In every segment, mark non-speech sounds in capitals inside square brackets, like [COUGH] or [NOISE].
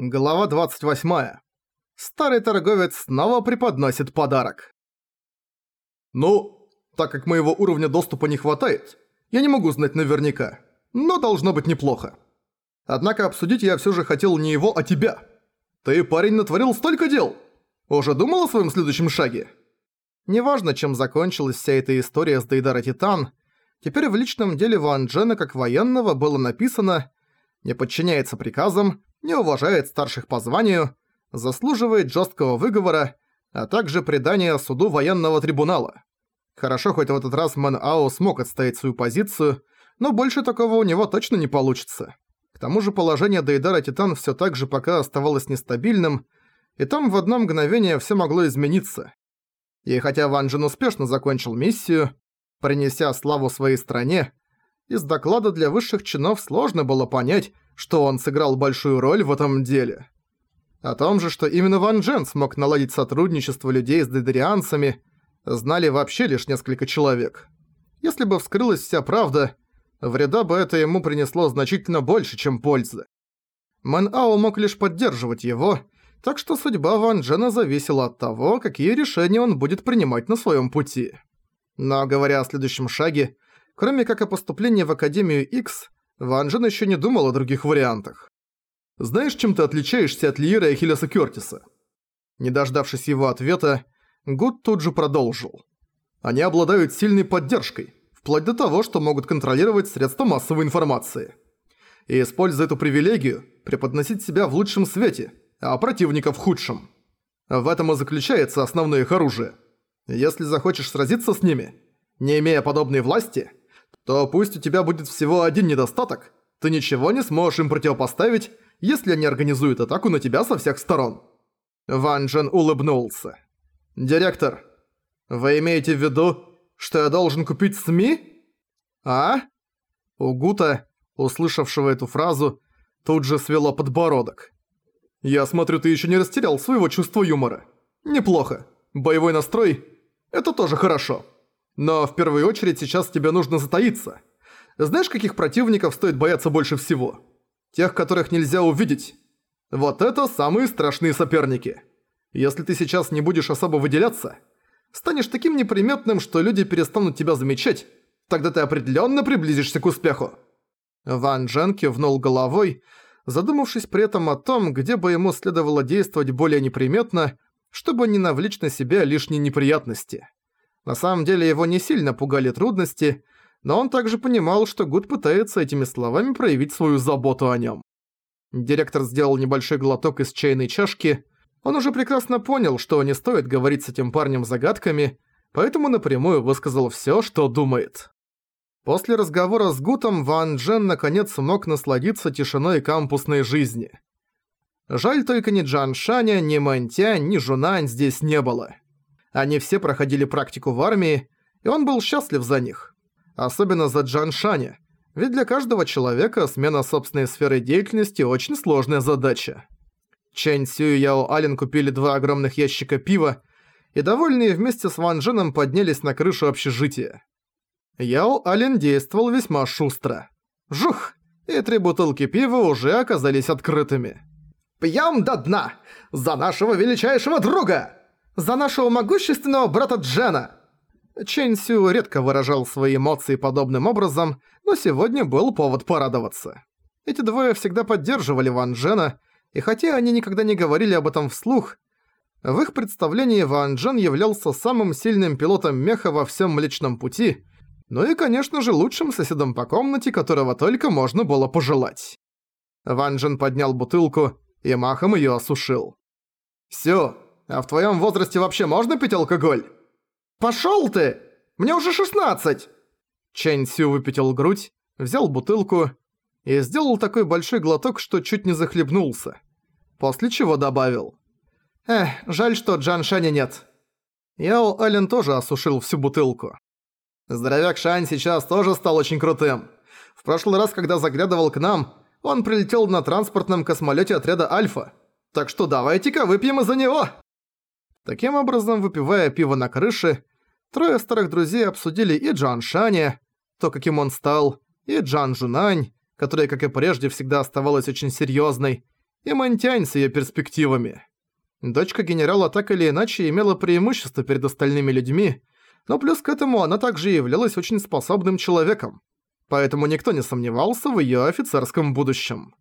Глава 28. Старый торговец снова преподносит подарок. Ну, так как моего уровня доступа не хватает, я не могу знать наверняка, но должно быть неплохо. Однако обсудить я всё же хотел не его, а тебя. Ты, парень, натворил столько дел. Уже думал о своём следующем шаге? Неважно, чем закончилась вся эта история с Дейдара Титан, теперь в личном деле Ван Джена как военного было написано «не подчиняется приказам, не уважает старших по званию, заслуживает жесткого выговора, а также предания суду военного трибунала. Хорошо, хоть в этот раз Мэн Ао смог отстоять свою позицию, но больше такого у него точно не получится. К тому же положение Дейдара Титан все так же пока оставалось нестабильным, и там в одно мгновение все могло измениться. И хотя Ван Джин успешно закончил миссию, принеся славу своей стране, из доклада для высших чинов сложно было понять, что он сыграл большую роль в этом деле. О том же, что именно Ван Джен смог наладить сотрудничество людей с дедерианцами, знали вообще лишь несколько человек. Если бы вскрылась вся правда, вреда бы это ему принесло значительно больше, чем пользы. Мэн Ао мог лишь поддерживать его, так что судьба Ван Джена зависела от того, какие решения он будет принимать на своем пути. Но говоря о следующем шаге, кроме как о поступлении в Академию X, Ван Джен ещё не думал о других вариантах. «Знаешь, чем ты отличаешься от Лиера и Хилеса Кёртиса?» Не дождавшись его ответа, Гуд тут же продолжил. «Они обладают сильной поддержкой, вплоть до того, что могут контролировать средства массовой информации. И, используя эту привилегию, преподносить себя в лучшем свете, а противника в худшем. В этом и заключается основное их оружие. Если захочешь сразиться с ними, не имея подобной власти – то пусть у тебя будет всего один недостаток, ты ничего не сможешь им противопоставить, если они организуют атаку на тебя со всех сторон». Ван Джен улыбнулся. «Директор, вы имеете в виду, что я должен купить СМИ?» «А?» У Гута, услышавшего эту фразу, тут же свело подбородок. «Я смотрю, ты еще не растерял своего чувства юмора. Неплохо. Боевой настрой – это тоже хорошо». Но в первую очередь сейчас тебе нужно затаиться. Знаешь, каких противников стоит бояться больше всего? Тех, которых нельзя увидеть. Вот это самые страшные соперники. Если ты сейчас не будешь особо выделяться, станешь таким неприметным, что люди перестанут тебя замечать, тогда ты определенно приблизишься к успеху. Ван Джен кивнул головой, задумавшись при этом о том, где бы ему следовало действовать более неприметно, чтобы не навлечь на себя лишние неприятности. На самом деле его не сильно пугали трудности, но он также понимал, что Гуд пытается этими словами проявить свою заботу о нем. Директор сделал небольшой глоток из чайной чашки. Он уже прекрасно понял, что не стоит говорить с этим парнем загадками, поэтому напрямую высказал всё, что думает. После разговора с Гутом Ван Джен наконец смог насладиться тишиной кампусной жизни. Жаль только ни Джан Шаня, ни Мэнтя, ни Жунань здесь не было. Они все проходили практику в армии, и он был счастлив за них. Особенно за Джан Шаня, ведь для каждого человека смена собственной сферы деятельности очень сложная задача. Чэнь Сю и Яо Ален купили два огромных ящика пива, и довольные вместе с Ван Дженом поднялись на крышу общежития. Яо Ален действовал весьма шустро. Жух! И три бутылки пива уже оказались открытыми. «Пьем до дна! За нашего величайшего друга!» За нашего могущественного брата Джена!» Чэнь Сю редко выражал свои эмоции подобным образом, но сегодня был повод порадоваться. Эти двое всегда поддерживали Ван Джена, и хотя они никогда не говорили об этом вслух, в их представлении Ван Джен являлся самым сильным пилотом меха во всем Млечном Пути, ну и, конечно же, лучшим соседом по комнате, которого только можно было пожелать. Ван Джен поднял бутылку и махом её осушил. «Всё, а в твоем возрасте вообще можно пить алкоголь? Пошел ты! Мне уже 16! Чэнь Сю выпятил грудь, взял бутылку и сделал такой большой глоток, что чуть не захлебнулся. После чего добавил. Эх, жаль, что Джан Шаня нет. Яо Ален тоже осушил всю бутылку. Здоровяк Шань сейчас тоже стал очень крутым. В прошлый раз, когда заглядывал к нам, он прилетел на транспортном космолете отряда Альфа. Так что давайте-ка выпьем из-за него. Таким образом, выпивая пиво на крыше, трое старых друзей обсудили и Джан Шаня, то, каким он стал, и Джан Жунань, которая, как и прежде, всегда оставалась очень серьёзной, и Монтянь с её перспективами. Дочка генерала так или иначе имела преимущество перед остальными людьми, но плюс к этому она также являлась очень способным человеком, поэтому никто не сомневался в её офицерском будущем.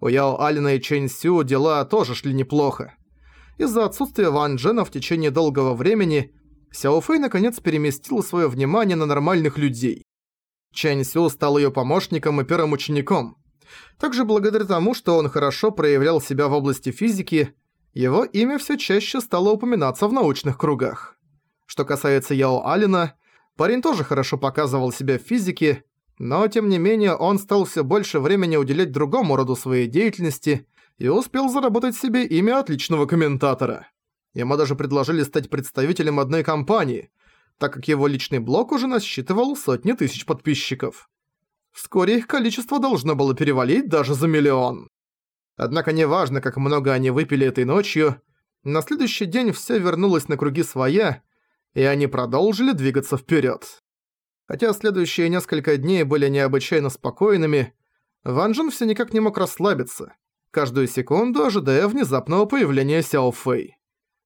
У Яо Алина и Чэнь Сю дела тоже шли неплохо. Из-за отсутствия Ван Джена в течение долгого времени Сяо Фэй наконец переместил своё внимание на нормальных людей. Чэнь Сю стал её помощником и первым учеником. Также благодаря тому, что он хорошо проявлял себя в области физики, его имя всё чаще стало упоминаться в научных кругах. Что касается Яо Алина, парень тоже хорошо показывал себя в физике, но тем не менее он стал всё больше времени уделять другому роду своей деятельности и успел заработать себе имя отличного комментатора. Ему даже предложили стать представителем одной компании, так как его личный блог уже насчитывал сотни тысяч подписчиков. Вскоре их количество должно было перевалить даже за миллион. Однако неважно, как много они выпили этой ночью, на следующий день все вернулось на круги своя, и они продолжили двигаться вперед. Хотя следующие несколько дней были необычайно спокойными, Ван Джен все никак не мог расслабиться, каждую секунду ожидая внезапного появления Сяо Фэй.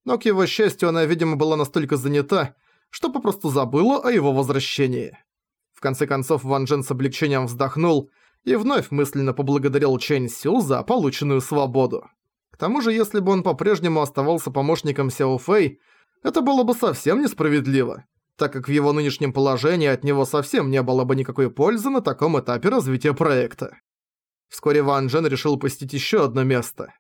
Но, к его счастью, она, видимо, была настолько занята, что попросту забыла о его возвращении. В конце концов, Ван Джен с облегчением вздохнул и вновь мысленно поблагодарил Чэнь Сю за полученную свободу. К тому же, если бы он по-прежнему оставался помощником Сяо Фэй, это было бы совсем несправедливо, так как в его нынешнем положении от него совсем не было бы никакой пользы на таком этапе развития проекта. Вскоре Ван Джен решил посетить еще одно место.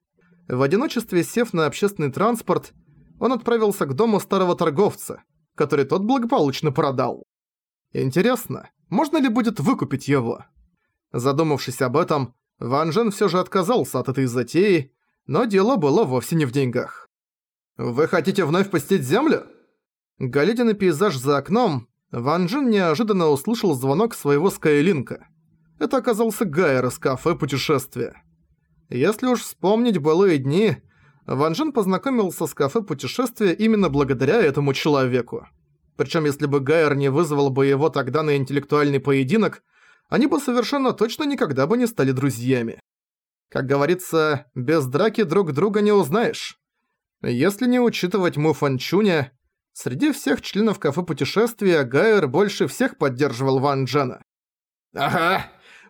В одиночестве сев на общественный транспорт, он отправился к дому старого торговца, который тот благополучно продал. Интересно, можно ли будет выкупить его? Задумавшись об этом, Ван Джен всё же отказался от этой затеи, но дело было вовсе не в деньгах. «Вы хотите вновь посетить землю?» Глядя на пейзаж за окном, Ван Джен неожиданно услышал звонок своего Скайлинка. Это оказался Гайер из кафе «Путешествие». Если уж вспомнить былые дни, Ван Джен познакомился с кафе «Путешествие» именно благодаря этому человеку. Причем если бы Гайер не вызвал бы его тогда на интеллектуальный поединок, они бы совершенно точно никогда бы не стали друзьями. Как говорится, без драки друг друга не узнаешь. Если не учитывать Му Фанчуня, среди всех членов кафе путешествия Гайер больше всех поддерживал Ван Джена. «Ага,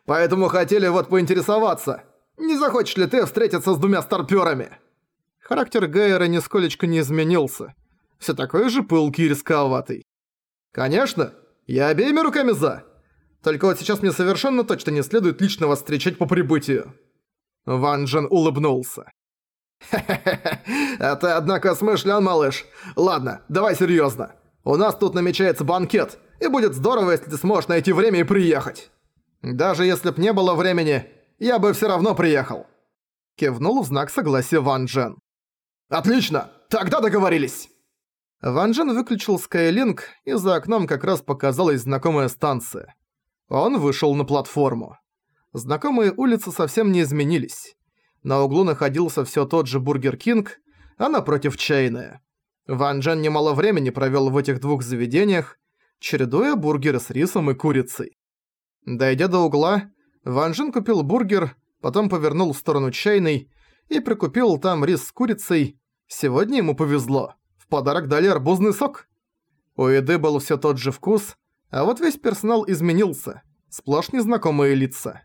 поэтому хотели вот поинтересоваться, не захочешь ли ты встретиться с двумя старпёрами?» Характер Гайера нисколечко не изменился. Все такой же пылкий и рисковатый. «Конечно, я обеими руками за!» Только вот сейчас мне совершенно точно не следует лично вас встречать по прибытию». Ван Джен улыбнулся. [LAUGHS] «Хе-хе-хе, а однако, смышлян, малыш. Ладно, давай серьёзно. У нас тут намечается банкет, и будет здорово, если ты сможешь найти время и приехать. Даже если б не было времени, я бы всё равно приехал». Кивнул в знак согласия Ван Джен. «Отлично, тогда договорились». Ван Джен выключил Skylink, и за окном как раз показалась знакомая станция. Он вышел на платформу. Знакомые улицы совсем не изменились. На углу находился все тот же Burger King, а напротив чайная. Ван Джен немало времени провел в этих двух заведениях, чередуя бургеры с рисом и курицей. Дойдя до угла, Ван Джен купил бургер, потом повернул в сторону чайной и прикупил там рис с курицей. Сегодня ему повезло. В подарок дали арбузный сок. У еды был все тот же вкус, а вот весь персонал изменился. Сплошь незнакомые лица.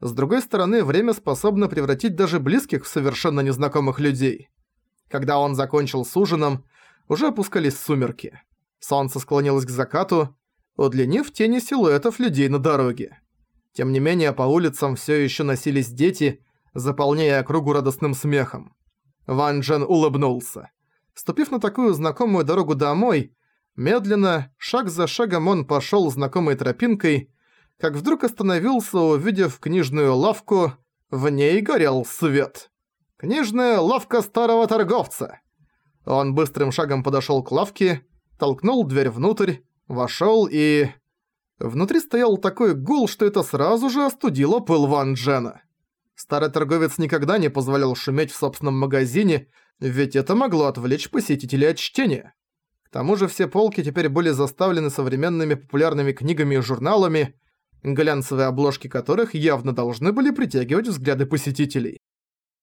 С другой стороны, время способно превратить даже близких в совершенно незнакомых людей. Когда он закончил с ужином, уже опускались сумерки. Солнце склонилось к закату, удлинив тени силуэтов людей на дороге. Тем не менее, по улицам все еще носились дети, заполняя округу радостным смехом. Ван Джен улыбнулся. Ступив на такую знакомую дорогу домой, Медленно, шаг за шагом он пошёл знакомой тропинкой, как вдруг остановился, увидев книжную лавку, в ней горел свет. Книжная лавка старого торговца. Он быстрым шагом подошёл к лавке, толкнул дверь внутрь, вошёл и... Внутри стоял такой гул, что это сразу же остудило пыл Ван Джена. Старый торговец никогда не позволял шуметь в собственном магазине, ведь это могло отвлечь посетителей от чтения тому же все полки теперь были заставлены современными популярными книгами и журналами, глянцевые обложки которых явно должны были притягивать взгляды посетителей.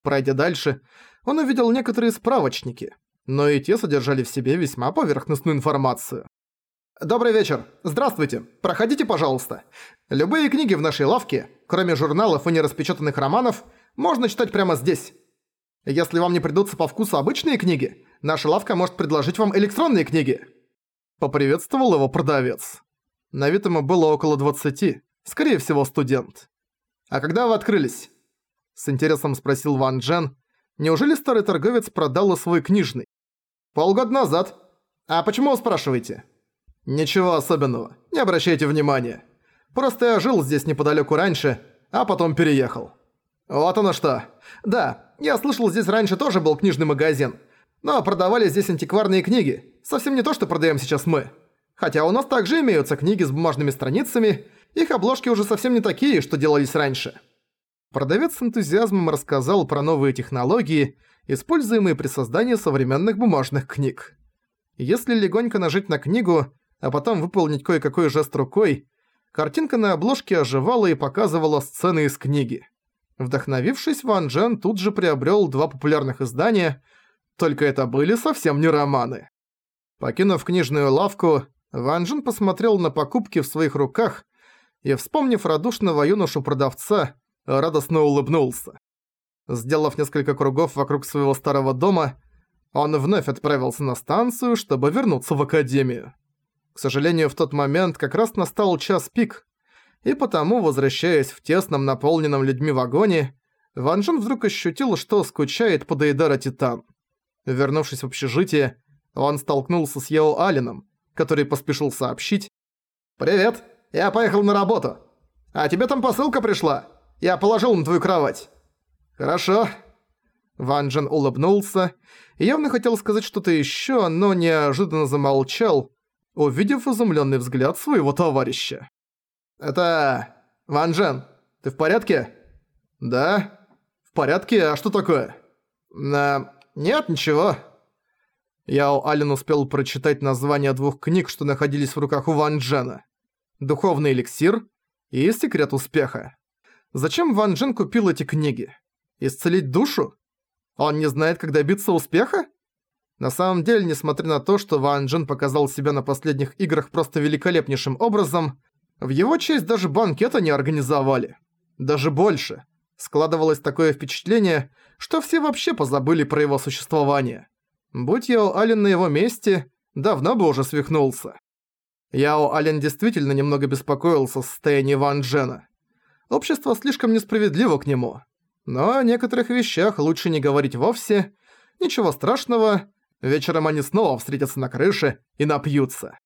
Пройдя дальше, он увидел некоторые справочники, но и те содержали в себе весьма поверхностную информацию. «Добрый вечер. Здравствуйте. Проходите, пожалуйста. Любые книги в нашей лавке, кроме журналов и нераспечатанных романов, можно читать прямо здесь. Если вам не придутся по вкусу обычные книги, наша лавка может предложить вам электронные книги». Поприветствовал его продавец. На вид ему было около 20, скорее всего студент. «А когда вы открылись?» С интересом спросил Ван Джен. «Неужели старый торговец продал свой книжный?» «Полгода назад. А почему вы спрашиваете?» «Ничего особенного, не обращайте внимания. Просто я жил здесь неподалеку раньше, а потом переехал». «Вот оно что. Да, я слышал, здесь раньше тоже был книжный магазин. Но продавали здесь антикварные книги. Совсем не то, что продаем сейчас мы. Хотя у нас также имеются книги с бумажными страницами, их обложки уже совсем не такие, что делались раньше». Продавец с энтузиазмом рассказал про новые технологии, используемые при создании современных бумажных книг. Если легонько нажать на книгу, а потом выполнить кое-какой жест рукой, картинка на обложке оживала и показывала сцены из книги. Вдохновившись, Ван Джен тут же приобрел два популярных издания, только это были совсем не романы. Покинув книжную лавку, Ван Джен посмотрел на покупки в своих руках и, вспомнив радушного юношу-продавца, радостно улыбнулся. Сделав несколько кругов вокруг своего старого дома, он вновь отправился на станцию, чтобы вернуться в академию. К сожалению, в тот момент как раз настал час пик, и потому, возвращаясь в тесном, наполненном людьми вагоне, Ван Джен вдруг ощутил, что скучает по Дейдара Титан. Вернувшись в общежитие, он столкнулся с Яо Алином, который поспешил сообщить «Привет, я поехал на работу. А тебе там посылка пришла? Я положил на твою кровать». «Хорошо». Ван Джен улыбнулся и явно хотел сказать что-то ещё, но неожиданно замолчал, увидев изумлённый взгляд своего товарища. «Это... Ван Джен, ты в порядке?» «Да? В порядке? А что такое?» «На... Нет, ничего». Яо Ален успел прочитать названия двух книг, что находились в руках у Ван Джена. «Духовный эликсир» и «Секрет успеха». Зачем Ван Джен купил эти книги? Исцелить душу? Он не знает, как добиться успеха? На самом деле, несмотря на то, что Ван Джен показал себя на последних играх просто великолепнейшим образом, в его честь даже банкета не организовали. Даже больше. Складывалось такое впечатление, что все вообще позабыли про его существование. Будь Яо Ален на его месте, давно бы уже свихнулся. Яо Ален действительно немного беспокоился о состоянии Ван Джена. Общество слишком несправедливо к нему. Но о некоторых вещах лучше не говорить вовсе. Ничего страшного, Вечером они снова встретятся на крыше и напьются.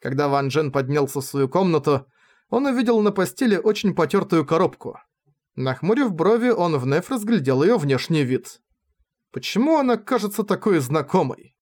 Когда Ван Джен поднялся в свою комнату, он увидел на постели очень потертую коробку. Нахмурив брови, он вновь разглядел ее внешний вид. Почему она кажется такой знакомой?